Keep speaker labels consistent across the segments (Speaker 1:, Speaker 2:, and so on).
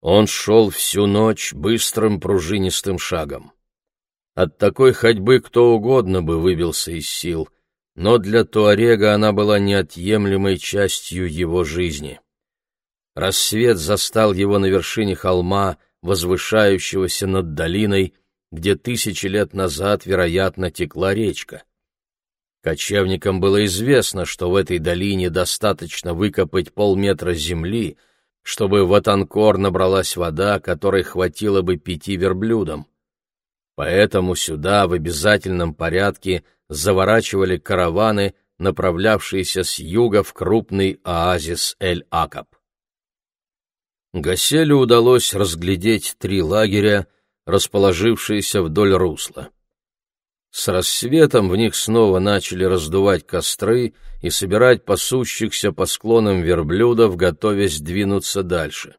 Speaker 1: Он шел всю ночь быстрым пружинистым шагом. От такой ходьбы кто угодно бы выбился из сил, но для Туарега она была неотъемлемой частью его жизни. Рассвет застал его на вершине холма, возвышающегося над долиной, где тысячи лет назад, вероятно, текла речка. Кочевникам было известно, что в этой долине достаточно выкопать полметра земли, чтобы в Атанкор набралась вода, которой хватило бы пяти верблюдам. Поэтому сюда в обязательном порядке заворачивали караваны, направлявшиеся с юга в крупный оазис Эль-Акаб. Гаселю удалось разглядеть три лагеря, расположившиеся вдоль русла. С рассветом в них снова начали раздувать костры и собирать пасущихся по склонам верблюдов, готовясь двинуться дальше.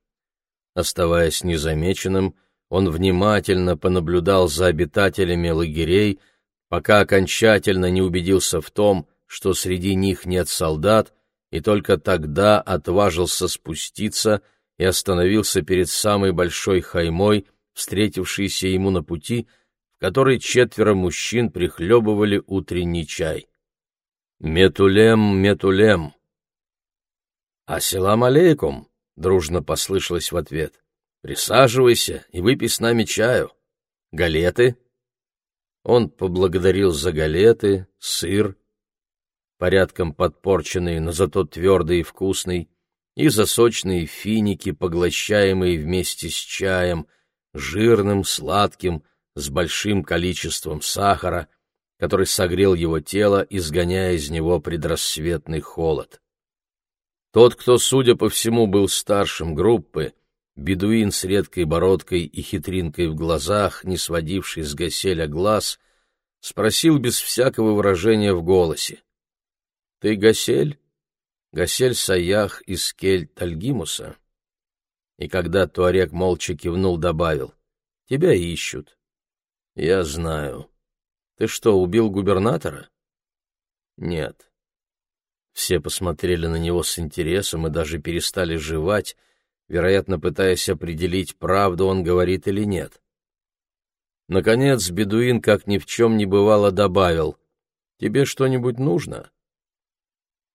Speaker 1: Оставаясь незамеченным, он внимательно понаблюдал за обитателями лагерей, пока окончательно не убедился в том, что среди них нет солдат, и только тогда отважился спуститься и остановился перед самой большой хаймой, встретившейся ему на пути, которой четверо мужчин прихлебывали утренний чай. «Метулем, метулем!» «Ассалам алейкум!» — дружно послышалось в ответ. Присаживайся и выпей с нами чаю. Галеты?» Он поблагодарил за галеты, сыр, порядком подпорченный, но зато твердый и вкусный, и за сочные финики, поглощаемые вместе с чаем, жирным, сладким, с большим количеством сахара, который согрел его тело, изгоняя из него предрассветный холод. Тот, кто, судя по всему, был старшим группы, Бедуин с редкой бородкой и хитринкой в глазах, не сводивший с Гаселя глаз, спросил без всякого выражения в голосе. — Ты Гасель? Гасель Саях из Кель-Тальгимуса? И когда Туарек молча кивнул, добавил. — Тебя ищут. — Я знаю. Ты что, убил губернатора? — Нет. Все посмотрели на него с интересом и даже перестали жевать, вероятно, пытаясь определить, правду он говорит или нет. Наконец, бедуин, как ни в чем не бывало, добавил, «Тебе что-нибудь нужно?»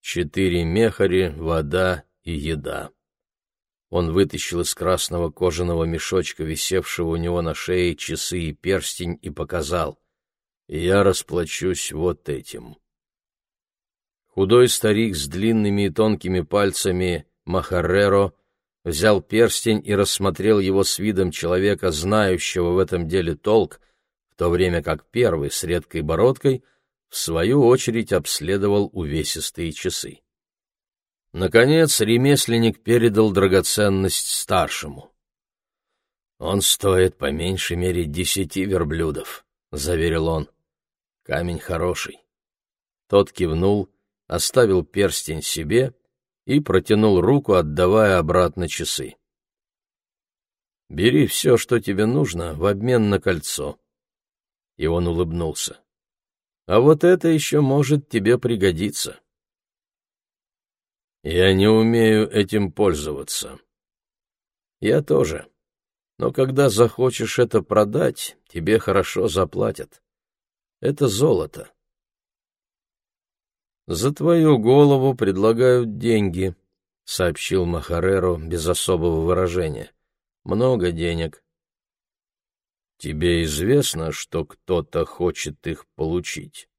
Speaker 1: Четыре мехари, вода и еда. Он вытащил из красного кожаного мешочка, висевшего у него на шее, часы и перстень, и показал. «Я расплачусь вот этим». Худой старик с длинными и тонкими пальцами Махареро взял перстень и рассмотрел его с видом человека, знающего в этом деле толк, в то время как первый с редкой бородкой в свою очередь обследовал увесистые часы. Наконец ремесленник передал драгоценность старшему. «Он стоит по меньшей мере десяти верблюдов», — заверил он. «Камень хороший». Тот кивнул, оставил перстень себе и протянул руку, отдавая обратно часы. «Бери все, что тебе нужно, в обмен на кольцо». И он улыбнулся. «А вот это еще может тебе пригодиться». «Я не умею этим пользоваться». «Я тоже. Но когда захочешь это продать, тебе хорошо заплатят. Это золото. «За твою голову предлагают деньги», — сообщил Махареро без особого выражения. «Много денег». «Тебе известно, что кто-то хочет их получить?»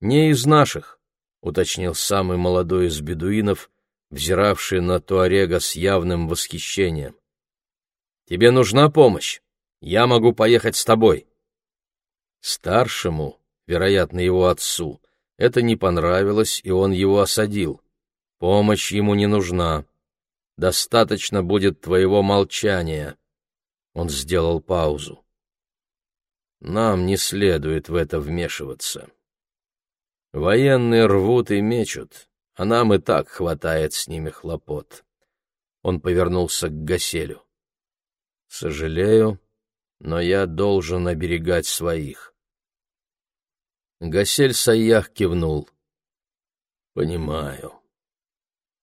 Speaker 1: «Не из наших», — уточнил самый молодой из бедуинов, взиравший на Туарега с явным восхищением. «Тебе нужна помощь? Я могу поехать с тобой». Старшему, вероятно, его отцу, это не понравилось, и он его осадил. Помощь ему не нужна. Достаточно будет твоего молчания. Он сделал паузу. Нам не следует в это вмешиваться. Военные рвут и мечут, а нам и так хватает с ними хлопот. Он повернулся к Гаселю. Сожалею, но я должен оберегать своих. Гасель Саях кивнул. «Понимаю.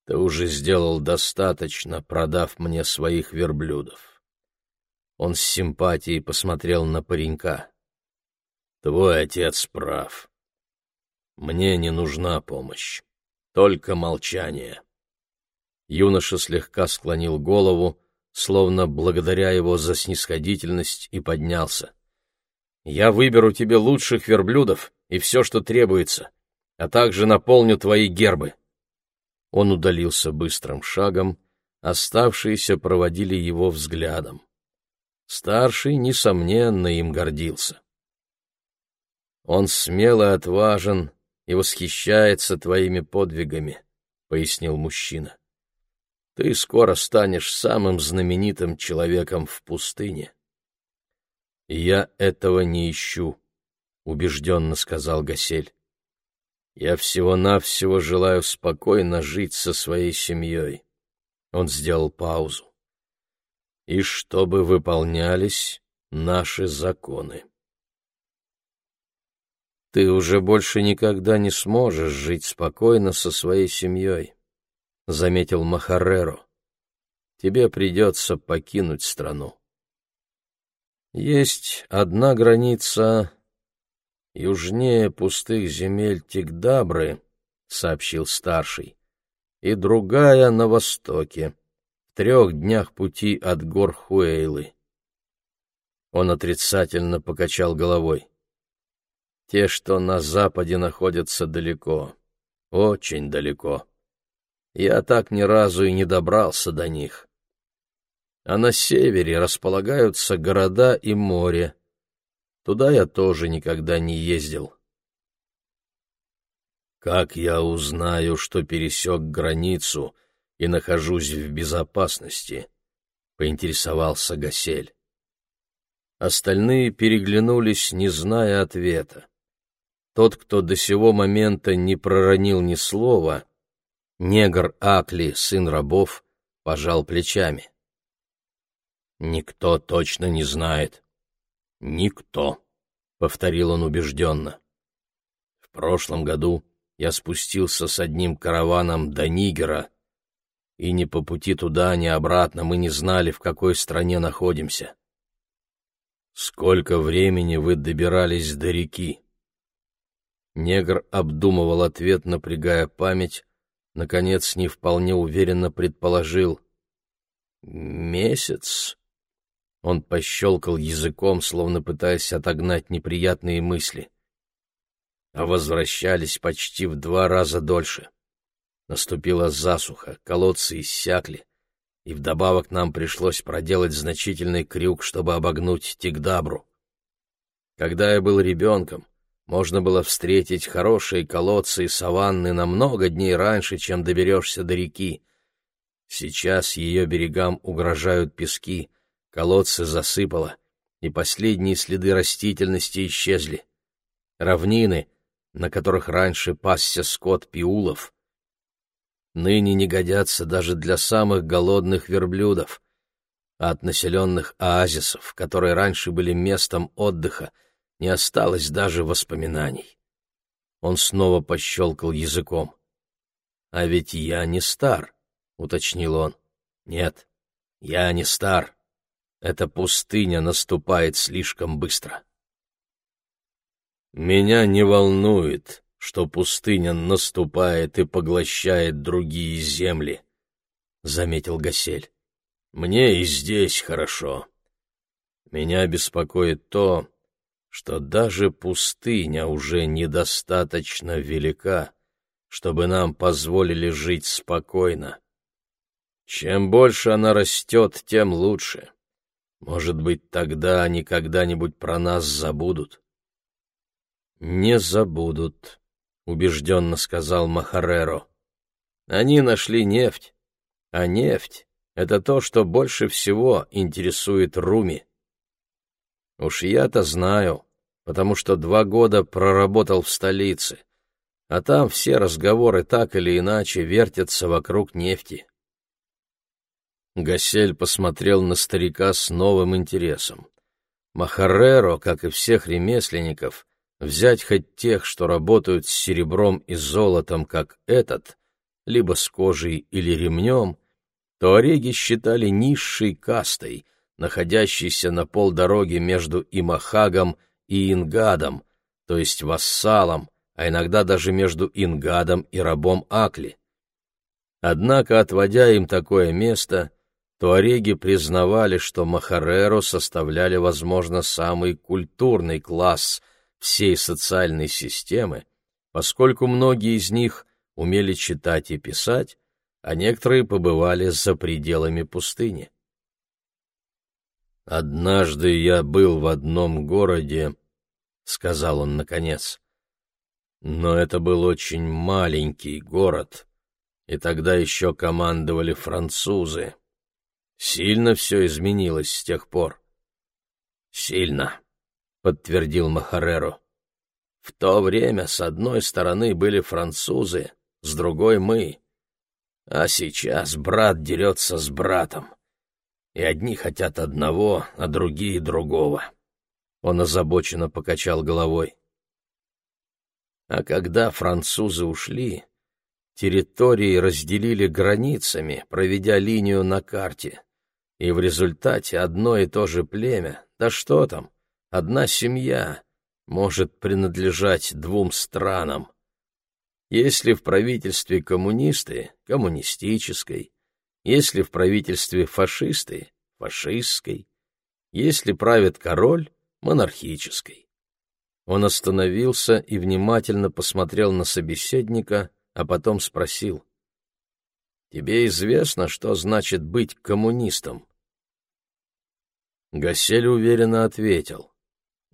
Speaker 1: Ты уже сделал достаточно, продав мне своих верблюдов. Он с симпатией посмотрел на паренька. Твой отец прав. Мне не нужна помощь, только молчание. Юноша слегка склонил голову, словно благодаря его за снисходительность, и поднялся. «Я выберу тебе лучших верблюдов и все, что требуется, а также наполню твои гербы». Он удалился быстрым шагом, оставшиеся проводили его взглядом. Старший, несомненно, им гордился. «Он смел и отважен и восхищается твоими подвигами», — пояснил мужчина. «Ты скоро станешь самым знаменитым человеком в пустыне». «Я этого не ищу», — убежденно сказал Гасель. Я всего-навсего желаю спокойно жить со своей семьей. Он сделал паузу. И чтобы выполнялись наши законы. Ты уже больше никогда не сможешь жить спокойно со своей семьей, заметил Махареро. Тебе придется покинуть страну. Есть одна граница, южнее пустых земель Тигдабры, — сообщил старший, — и другая на востоке, в трех днях пути от гор Хуэйлы. Он отрицательно покачал головой. Те, что на западе находятся далеко, очень далеко. Я так ни разу и не добрался до них. А на севере располагаются города и море, Туда я тоже никогда не ездил. Как я узнаю, что пересек границу и нахожусь в безопасности? поинтересовался Гасель. Остальные переглянулись, не зная ответа. Тот, кто до сего момента не проронил ни слова, негр Акли, сын рабов, пожал плечами. Никто точно не знает, «Никто», — повторил он убежденно. «В прошлом году я спустился с одним караваном до Нигера, и ни по пути туда, ни обратно мы не знали, в какой стране находимся. Сколько времени вы добирались до реки?» Негр обдумывал ответ, напрягая память, наконец не вполне уверенно предположил. «Месяц?» Он пощелкал языком, словно пытаясь отогнать неприятные мысли. А возвращались почти в два раза дольше. Наступила засуха, колодцы иссякли, и вдобавок нам пришлось проделать значительный крюк, чтобы обогнуть Тигдабру. Когда я был ребенком, можно было встретить хорошие колодцы и саванны на много дней раньше, чем доберешься до реки. Сейчас ее берегам угрожают пески — Колодцы засыпало, и последние следы растительности исчезли. Равнины, на которых раньше пасся скот пиулов, ныне не годятся даже для самых голодных верблюдов, а от населенных оазисов, которые раньше были местом отдыха, не осталось даже воспоминаний. Он снова пощелкал языком. «А ведь я не стар», — уточнил он. «Нет, я не стар. Эта пустыня наступает слишком быстро. Меня не волнует, что пустыня наступает и поглощает другие земли, — заметил Гасель. Мне и здесь хорошо. Меня беспокоит то, что даже пустыня уже недостаточно велика, чтобы нам позволили жить спокойно. Чем больше она растет, тем лучше. Может быть, тогда они когда-нибудь про нас забудут? Не забудут, убежденно сказал Махареро. Они нашли нефть, а нефть — это то, что больше всего интересует Руми. Уж я-то знаю, потому что два года проработал в столице, а там все разговоры так или иначе вертятся вокруг нефти. Гасель посмотрел на старика с новым интересом. Махареро, как и всех ремесленников, взять хоть тех, что работают с серебром и золотом, как этот, либо с кожей или ремнем, туареги считали низшей кастой, находящейся на полдороге между Имахагом и Ингадом, то есть вассалом, а иногда даже между Ингадом и рабом Акли. Однако, отводя им такое место, туареги признавали, что Махареро составляли, возможно, самый культурный класс всей социальной системы, поскольку многие из них умели читать и писать, а некоторые побывали за пределами пустыни. «Однажды я был в одном городе», — сказал он наконец, — «но это был очень маленький город» и тогда еще командовали французы. Сильно все изменилось с тех пор. Сильно, подтвердил Махареро. В то время с одной стороны были французы, с другой мы. А сейчас брат дерется с братом. И одни хотят одного, а другие другого. Он озабоченно покачал головой. А когда французы ушли, Территории разделили границами, проведя линию на карте. И в результате одно и то же племя, да что там, одна семья, может принадлежать двум странам. Если в правительстве коммунисты — коммунистической, если в правительстве фашисты — фашистской, если правит король — монархической. Он остановился и внимательно посмотрел на собеседника — а потом спросил. «Тебе известно, что значит быть коммунистом?» Гасель уверенно ответил.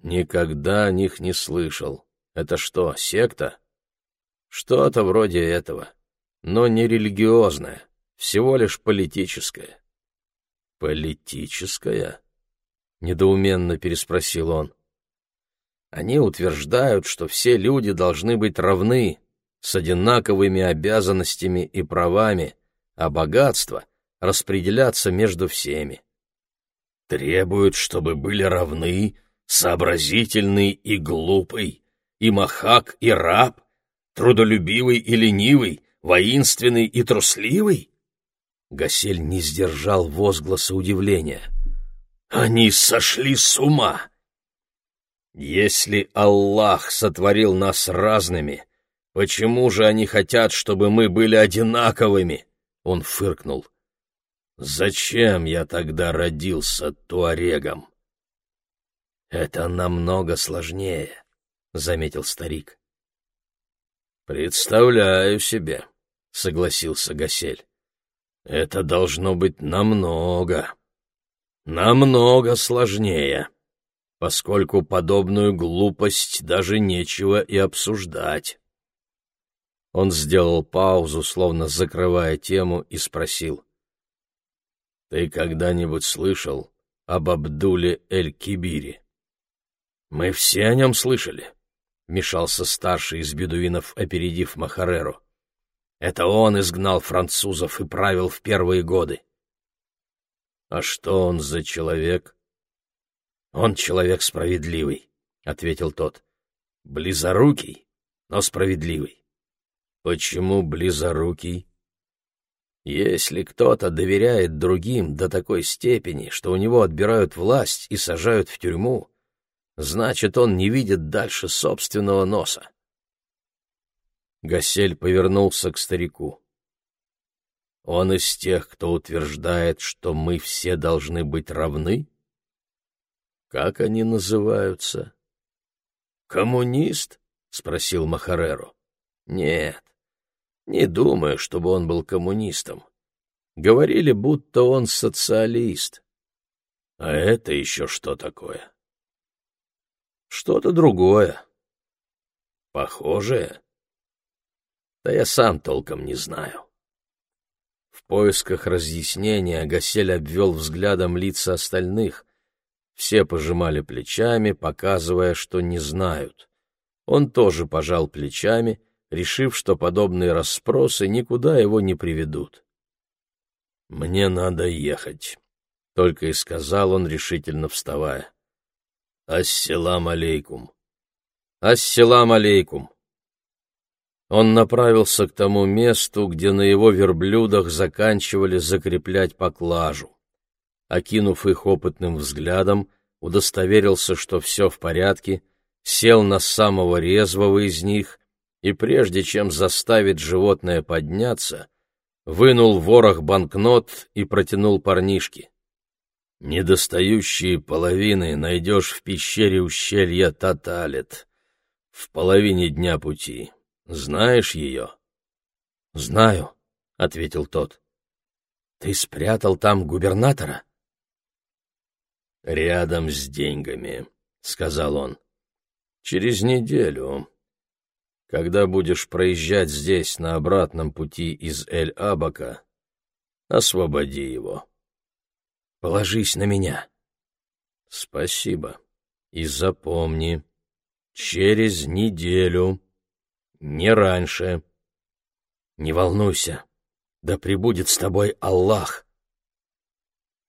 Speaker 1: «Никогда о них не слышал. Это что, секта?» «Что-то вроде этого, но не религиозное, всего лишь политическое». «Политическое?» — недоуменно переспросил он. «Они утверждают, что все люди должны быть равны, с одинаковыми обязанностями и правами, а богатство распределяться между всеми. Требуют, чтобы были равны сообразительный и глупый, и махак, и раб, трудолюбивый и ленивый, воинственный и трусливый? Гасель не сдержал возгласа удивления. Они сошли с ума! Если Аллах сотворил нас разными, Почему же они хотят, чтобы мы были одинаковыми? Он фыркнул. Зачем я тогда родился туарегом? Это намного сложнее, заметил старик. Представляю себе, согласился Гасель. Это должно быть намного, намного сложнее, поскольку подобную глупость даже нечего и обсуждать. Он сделал паузу, словно закрывая тему, и спросил. «Ты когда-нибудь слышал об Абдуле Эль-Кибире?» «Мы все о нем слышали», — мешался старший из бедуинов, опередив Махареру. «Это он изгнал французов и правил в первые годы». «А что он за человек?» «Он человек справедливый», — ответил тот. «Близорукий, но справедливый. Почему близорукий? Если кто-то доверяет другим до такой степени, что у него отбирают власть и сажают в тюрьму, значит, он не видит дальше собственного носа. Гасель повернулся к старику. Он из тех, кто утверждает, что мы все должны быть равны? Как они называются? Коммунист? спросил Махареро. Нет, не думаю, чтобы он был коммунистом. Говорили, будто он социалист. А это еще что такое? Что-то другое. Похожее? Да я сам толком не знаю. В поисках разъяснения Гасель обвел взглядом лица остальных. Все пожимали плечами, показывая, что не знают. Он тоже пожал плечами решив, что подобные расспросы никуда его не приведут. «Мне надо ехать», — только и сказал он, решительно вставая. «Ассалам алейкум». «Ассалам алейкум». Он направился к тому месту, где на его верблюдах заканчивали закреплять поклажу. Окинув их опытным взглядом, удостоверился, что все в порядке, сел на самого резвого из них и, прежде чем заставить животное подняться, вынул ворох банкнот и протянул парнишке. «Недостающие половины найдешь в пещере ущелья Таталет, в половине дня пути. Знаешь ее?»
Speaker 2: «Знаю», — ответил тот. «Ты спрятал там губернатора?»
Speaker 1: «Рядом с деньгами», — сказал он. «Через неделю, когда будешь проезжать здесь на обратном пути из Эль-Абака, освободи его».
Speaker 2: «Положись на меня».
Speaker 1: «Спасибо. И запомни, через неделю». Не раньше.
Speaker 2: Не волнуйся, да пребудет с тобой Аллах.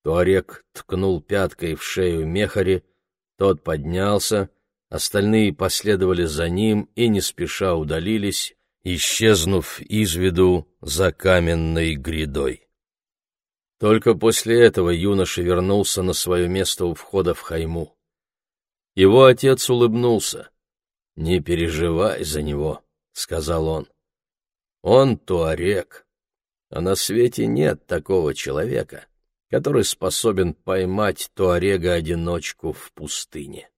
Speaker 1: Туарек ткнул пяткой в шею Мехари, тот поднялся, остальные последовали за ним и не спеша удалились, исчезнув из виду за каменной грядой. Только после этого юноша вернулся на свое место у входа в Хайму. Его отец улыбнулся. «Не переживай за него», — сказал он. «Он туарек, а на свете нет такого человека, который способен поймать туарега-одиночку в пустыне».